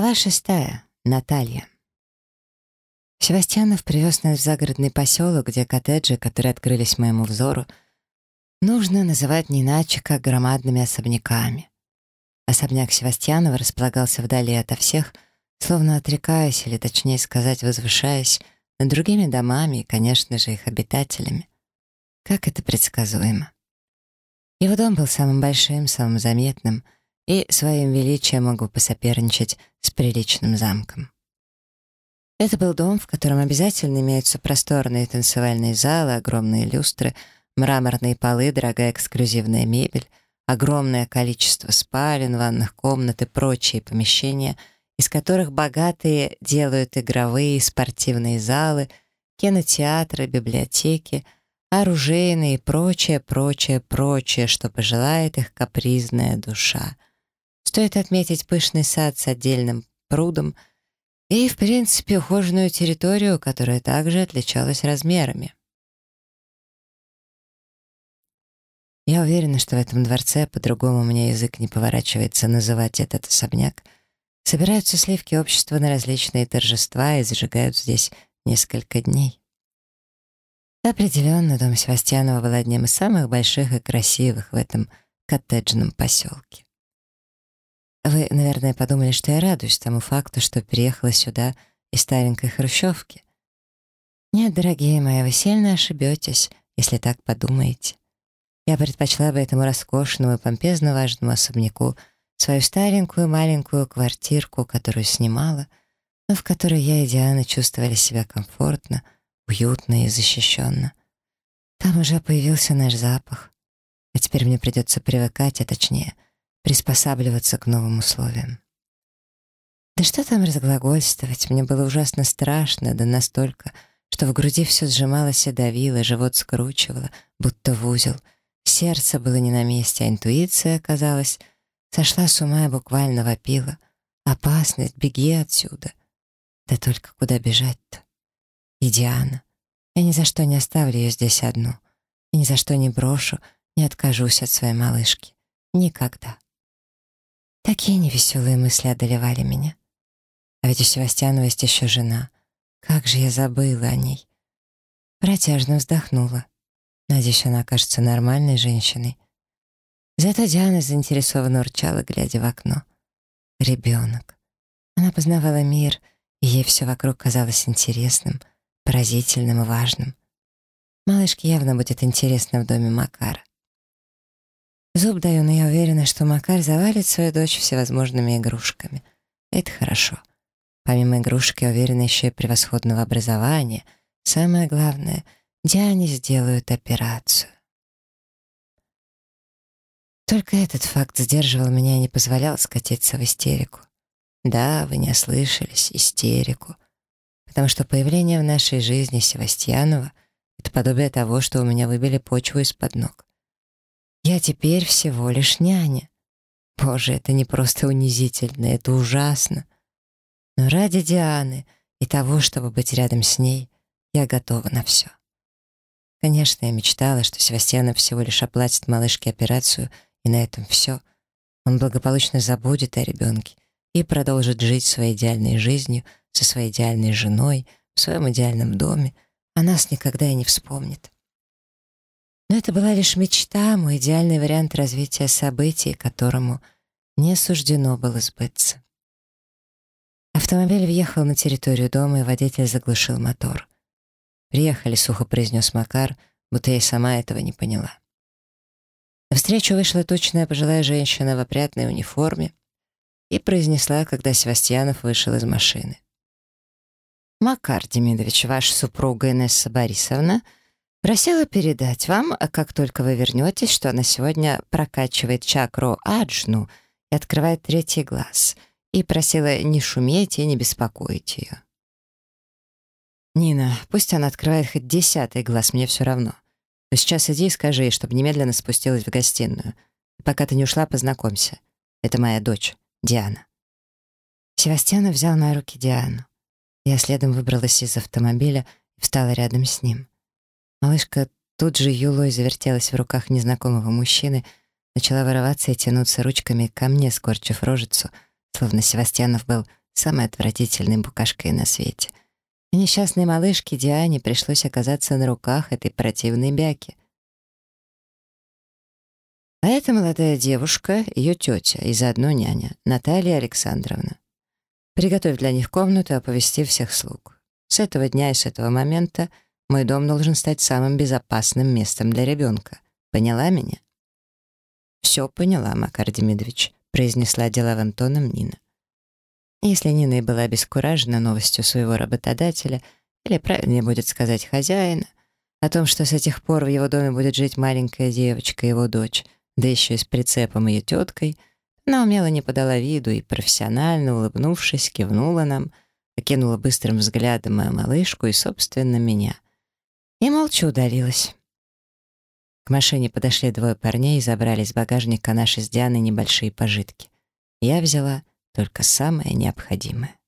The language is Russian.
Глава шестая. Наталья. Севастьянов привез нас в загородный поселок, где коттеджи, которые открылись моему взору, нужно называть не иначе, как громадными особняками. Особняк Севастьянова располагался вдали ото всех, словно отрекаясь, или точнее сказать, возвышаясь над другими домами и, конечно же, их обитателями. Как это предсказуемо. Его дом был самым большим, самым заметным — и своим величием мог бы посоперничать с приличным замком. Это был дом, в котором обязательно имеются просторные танцевальные залы, огромные люстры, мраморные полы, дорогая эксклюзивная мебель, огромное количество спален, ванных комнат и прочие помещения, из которых богатые делают игровые и спортивные залы, кинотеатры, библиотеки, оружейные и прочее, прочее, прочее, что пожелает их капризная душа — Стоит отметить пышный сад с отдельным прудом и, в принципе, ухоженную территорию, которая также отличалась размерами. Я уверена, что в этом дворце, по-другому меня язык не поворачивается называть этот особняк, собираются сливки общества на различные торжества и зажигают здесь несколько дней. Определенно, дом Севастьянова был одним из самых больших и красивых в этом коттеджном поселке. Вы, наверное, подумали, что я радуюсь тому факту, что переехала сюда из старенькой хрущевки. Нет, дорогие мои, вы сильно ошибетесь, если так подумаете. Я предпочла бы этому роскошному и помпезно важному особняку свою старенькую маленькую квартирку, которую снимала, но в которой я и Диана чувствовали себя комфортно, уютно и защищенно. Там уже появился наш запах, а теперь мне придется привыкать, а точнее — приспосабливаться к новым условиям. Да что там разглагольствовать, мне было ужасно страшно, да настолько, что в груди все сжималось и давило, живот скручивало, будто в узел. Сердце было не на месте, а интуиция, казалось, сошла с ума и буквально вопила. «Опасность, беги отсюда!» Да только куда бежать-то? И Диана. Я ни за что не оставлю ее здесь одну. И ни за что не брошу, не откажусь от своей малышки. Никогда. Такие невеселые мысли одолевали меня. А ведь у Севастьянова есть еще жена. Как же я забыла о ней. Протяжно вздохнула. Надеюсь, она окажется нормальной женщиной. Зато Диана заинтересованно урчала, глядя в окно. Ребенок. Она познавала мир, и ей все вокруг казалось интересным, поразительным и важным. Малышке явно будет интересно в доме Макара. Зуб даю, но я уверена, что Макар завалит свою дочь всевозможными игрушками. Это хорошо. Помимо игрушек, я уверена еще и превосходного образования. Самое главное, Диане сделают операцию. Только этот факт сдерживал меня и не позволял скатиться в истерику. Да, вы не ослышались, истерику. Потому что появление в нашей жизни Севастьянова — это подобие того, что у меня выбили почву из-под ног. Я теперь всего лишь няня. Боже, это не просто унизительно, это ужасно. Но ради Дианы и того, чтобы быть рядом с ней, я готова на все. Конечно, я мечтала, что Севастьянов всего лишь оплатит малышке операцию, и на этом все. Он благополучно забудет о ребенке и продолжит жить своей идеальной жизнью со своей идеальной женой в своем идеальном доме, а нас никогда и не вспомнит. Но это была лишь мечта, мой идеальный вариант развития событий, которому не суждено было сбыться. Автомобиль въехал на территорию дома, и водитель заглушил мотор. «Приехали», — сухо произнес Макар, будто я и сама этого не поняла. На встречу вышла точная пожилая женщина в опрятной униформе и произнесла, когда Севастьянов вышел из машины. «Макар Демидович, ваша супруга Инесса Борисовна — Просила передать вам, как только вы вернетесь, что она сегодня прокачивает чакру Аджну и открывает третий глаз, и просила не шуметь и не беспокоить ее. «Нина, пусть она открывает хоть десятый глаз, мне все равно. Но сейчас иди и скажи ей, чтобы немедленно спустилась в гостиную. пока ты не ушла, познакомься. Это моя дочь, Диана». Севастьянов взял на руки Диану. Я следом выбралась из автомобиля и встала рядом с ним. Малышка тут же юлой завертелась в руках незнакомого мужчины, начала вырываться и тянуться ручками ко мне, скорчив рожицу, словно Севастьянов был самой отвратительной букашкой на свете. И несчастной малышке Диане пришлось оказаться на руках этой противной бяки. А эта молодая девушка, ее тетя и заодно няня, Наталья Александровна. Приготовь для них комнату оповести всех слуг. С этого дня и с этого момента мой дом должен стать самым безопасным местом для ребенка. Поняла меня? «Все поняла, Макар Демидович», — произнесла деловым тоном Нина. Если Нина и была обескуражена новостью своего работодателя, или правильнее будет сказать хозяина, о том, что с этих пор в его доме будет жить маленькая девочка, его дочь, да еще и с прицепом ее теткой, она умело не подала виду и, профессионально улыбнувшись, кивнула нам, окинула быстрым взглядом мою малышку и, собственно, меня. И молча удалилась. К машине подошли двое парней и забрали из багажника наши с Дианой небольшие пожитки. Я взяла только самое необходимое.